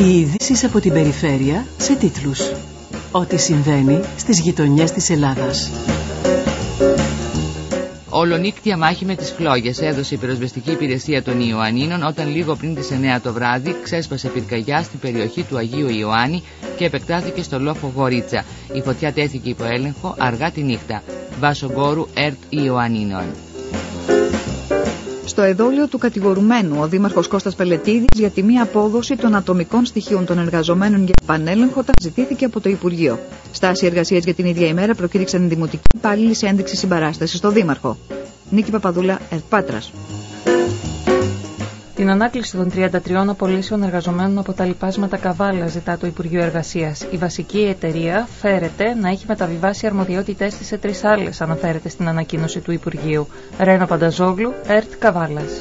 Οι ειδήσεις από την περιφέρεια σε τίτλους. Ό,τι συμβαίνει στις γειτονιές της Ελλάδας. Ολονύκτια μάχη με τις φλόγες έδωσε η πυροσβεστική υπηρεσία των Ιωαννίνων όταν λίγο πριν τις 9 το βράδυ ξέσπασε πυρκαγιά στην περιοχή του Αγίου Ιωάννη και επεκτάθηκε στο λόφο Γορίτσα. Η φωτιά τέθηκε υπό έλεγχο αργά τη νύχτα. Βάσο Γκόρου Ερτ Ιωαννίνων. Στο εδόλιο του κατηγορουμένου, ο Δήμαρχος Κώστας Πελετίδης για τη μη απόδοση των ατομικών στοιχείων των εργαζομένων για πανέλεγχο τα ζητήθηκε από το Υπουργείο. Στάση εργασίας για την ίδια ημέρα προκήρυξαν οι δημοτικοί υπάλληλοι σε ένδειξη συμπαράστασης στο Δήμαρχο. Νίκη Παπαδούλα, Ερτπάτρας. Την ανάκληση των 33 απολύσεων εργαζομένων από τα λοιπάσματα Καβάλα ζητά το Υπουργείο Εργασίας. Η βασική εταιρεία φέρεται να έχει μεταβιβάσει αρμοδιότητές της σε τρεις άλλες, αναφέρεται στην ανακοίνωση του Υπουργείου. Ρένο Πανταζόγλου, ΕΡΤ Καβάλας.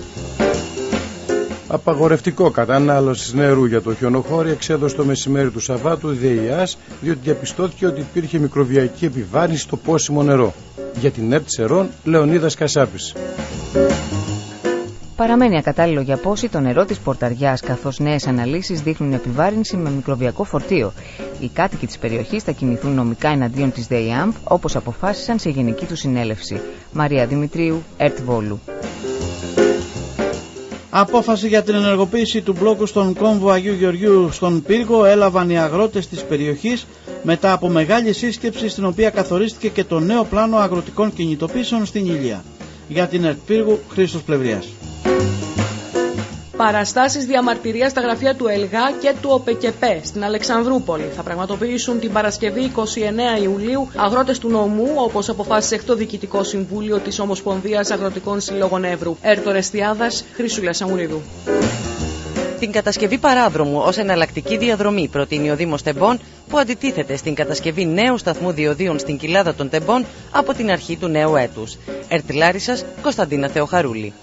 Απαγορευτικό κατανάλωσης νερού για το χιονοχώρι εξέδωσε το μεσημέρι του Σαββάτου η ΔΕΙΑΣ, διότι διαπιστώθηκε ότι υπήρχε μικροβιακή επιβάρυνση στο πόσιμο νερό. Για την ΕΡΤ Σερών, Λεωνίδας Κασάπης. Παραμένει ακατάλληλο για πόση το νερό της πορταριάς, καθώς νέες αναλύσεις δείχνουν επιβάρυνση με μικροβιακό φορτίο. Οι κάτοικοι της περιοχής θα κινηθούν νομικά εναντίον της ΔΕΙΑΜΠ, όπως αποφάσισαν σε γενική τους συνέλευση. Μαρία Δημητρίου, ΕΡΤ Βόλου. Απόφαση για την ενεργοποίηση του μπλόκου στον κόμβο Αγίου Γεωργίου στον Πύργο έλαβαν οι αγρότες της περιοχής μετά από μεγάλη σύσκεψη στην οποία καθορίστηκε και το νέο πλάνο αγροτικών κινητοποίησεων στην Ηλία. Για την ΕΡΤ Πύργου, Χρήστος Πλευριάς. Παραστάσεις διαμαρτυρίας στα γραφεία του ΕΛΓΑ και του ΟΠΕΚΕΠΕ στην Αλεξανδρούπολη θα πραγματοποιήσουν την Παρασκευή 29 Ιουλίου αγρότες του νομού όπως αποφάσισε το Διοικητικό Συμβούλιο της Ομοσπονδίας Αγροτικών Συλλόγων Εύρου. Έρτο Ρεστιάδας, Χρυσούλα Σαμουρίδου. Την κατασκευή παράδρομου ως εναλλακτική διαδρομή προτείνει ο Δήμος Τεμπών, που αντιτίθεται στην κατασκευή νέου σταθμού διοδίων στην κοιλάδα των Τεμπών από την αρχή του νέου έτους. Ερτιλάρισα Κωνσταντίνα Θεοχαρούλη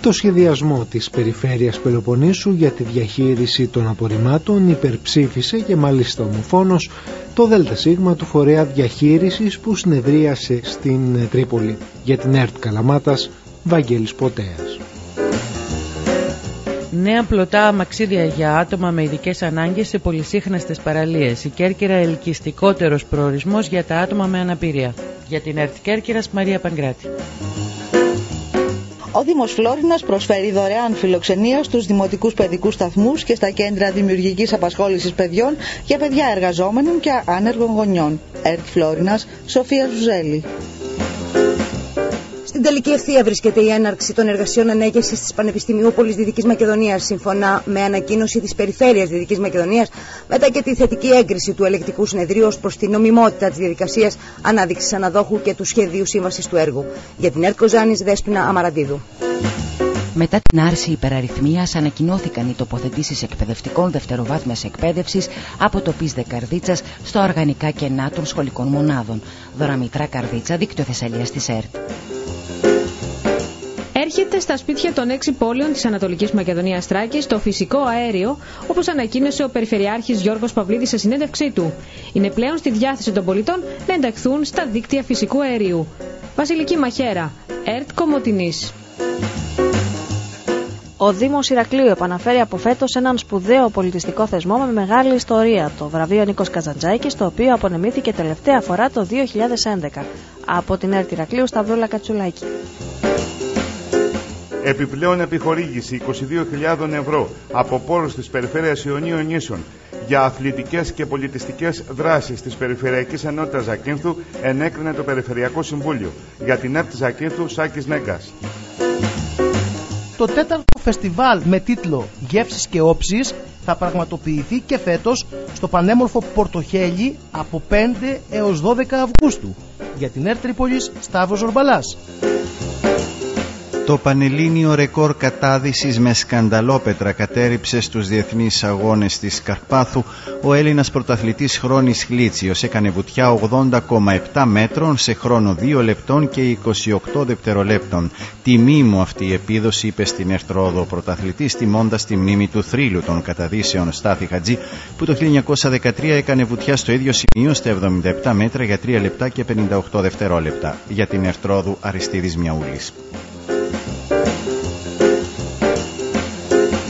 το σχεδιασμό της Περιφέρειας Πελοποννήσου για τη διαχείριση των απορριμμάτων υπερψήφισε και μάλιστα ομοφόνος το ΔΣ του Φορέα Διαχείρισης που συνεδρίασε στην Τρίπολη για την ΕΡΤ Καλαμάτας Βαγγέλης Ποτέας. Νέα πλωτά αμαξίδια για άτομα με ειδικές ανάγκες σε πολυσύχναστες παραλίες. Η Κέρκυρα ελκυστικότερος προορισμός για τα άτομα με αναπηρία. Για την ΕΡΤ Κέρκυρας, Μαρία Παγκράτη. Ο Δήμος Φλόρινα προσφέρει δωρεάν φιλοξενία στους δημοτικούς παιδικούς σταθμούς και στα κέντρα δημιουργικής απασχόλησης παιδιών για παιδιά εργαζόμενων και άνεργων γονιών. ΕΡΤ Φλόρινα, Σοφία Ζουζέλη. Στην τελική ευθεία βρίσκεται η έναρξη των εργασιών ανέγερσης της Πανεπιστημίου Πόλη Δυτικής Μακεδονίας, σύμφωνα με ανακοίνωση της Περιφέρειας Δυτικής Μακεδονίας, μετά και τη θετική έγκριση του ελεκτικού συνεδρίου ως προς τη νομιμότητα της διαδικασίας ανάδειξης αναδόχου και του σχεδίου σύμβασης του έργου. Για την ΕΡΤ Ζάνη Δέσπινα Αμαραντίδου. Μετά την άρση υπεραριθμίας, ανακοινώθηκαν οι τοποθετήσεις εκπαιδευτικών δευτεροβάθμιας εκπαίδευσης από το ΠΙΣ Καρδίτσας στο οργανικά κενά των σχολικών μονάδων. Δωραμητρά Καρδίτσα, δίκτυο Θεσσαλίας της ΕΡΤ έρχεται στα σπίτια των έξι πόλεων της Ανατολικής Μακεδονίας Τράκης το φυσικό αέριο, όπως ανακοίνωσε ο Περιφερειάρχης Γιώργος Παυλίδης σε συνέντευξή του. Είναι πλέον στη διάθεση των πολιτών να ενταχθούν στα δίκτυα φυσικού αερίου. Βασιλική Μαχαίρα, ΕΡΤ Κομωτινής. Ο Δήμος Ηρακλείου επαναφέρει από φέτος έναν σπουδαίο πολιτιστικό θεσμό με μεγάλη ιστορία, το βραβείο Νίκος Καζαντζάκης, το οποίο απονεμήθηκε τελευταία φορά το 2011. Από την ΕΡΤ Ηρακλείου, Σταυρούλα Κατσουλάκη. Επιπλέον επιχορήγηση 22.000 ευρώ από πόρους της Περιφέρειας Ιωνίων Νήσων για αθλητικές και πολιτιστικές δράσεις της Περιφερειακής Ενότητας Ζακίνθου ενέκρινε το Περιφερειακό Συμβούλιο. Για την ΕΡΤ Ζακίνθου Σάκης Νέγκας. Το τέταρτο φεστιβάλ με τίτλο «Γεύσεις και όψεις» θα πραγματοποιηθεί και φέτος στο πανέμορφο Πορτοχέλι από 5 έως 12 Αυγούστου. Για την ΕΡΤ Τρίπολης Σταύρος Ζορμπαλάς. Το Πανελλήνιο ρεκόρ κατάδυσης με σκανταλόπετρα κατέριψε στους διεθνείς αγώνες της Καρπάθου. Ο Έλληνας πρωταθλητής Χρόνης Χλίτσιος έκανε βουτιά 80,7 μέτρων σε χρόνο 2 λεπτών και 28 δευτερολέπτων. Τιμή μου αυτή η επίδοση είπε στην Ερτρόδο πρωταθλητής τιμώντας τη μνήμη του θρύλου των καταδύσεων Στάθη Χατζή που το 1913 έκανε βουτιά στο ίδιο σημείο στα 77 μέτρα για 3 λεπτά και 58 δευτερόλεπτα. Για την Ερτρόδου Αριστίδης Μιαούλης.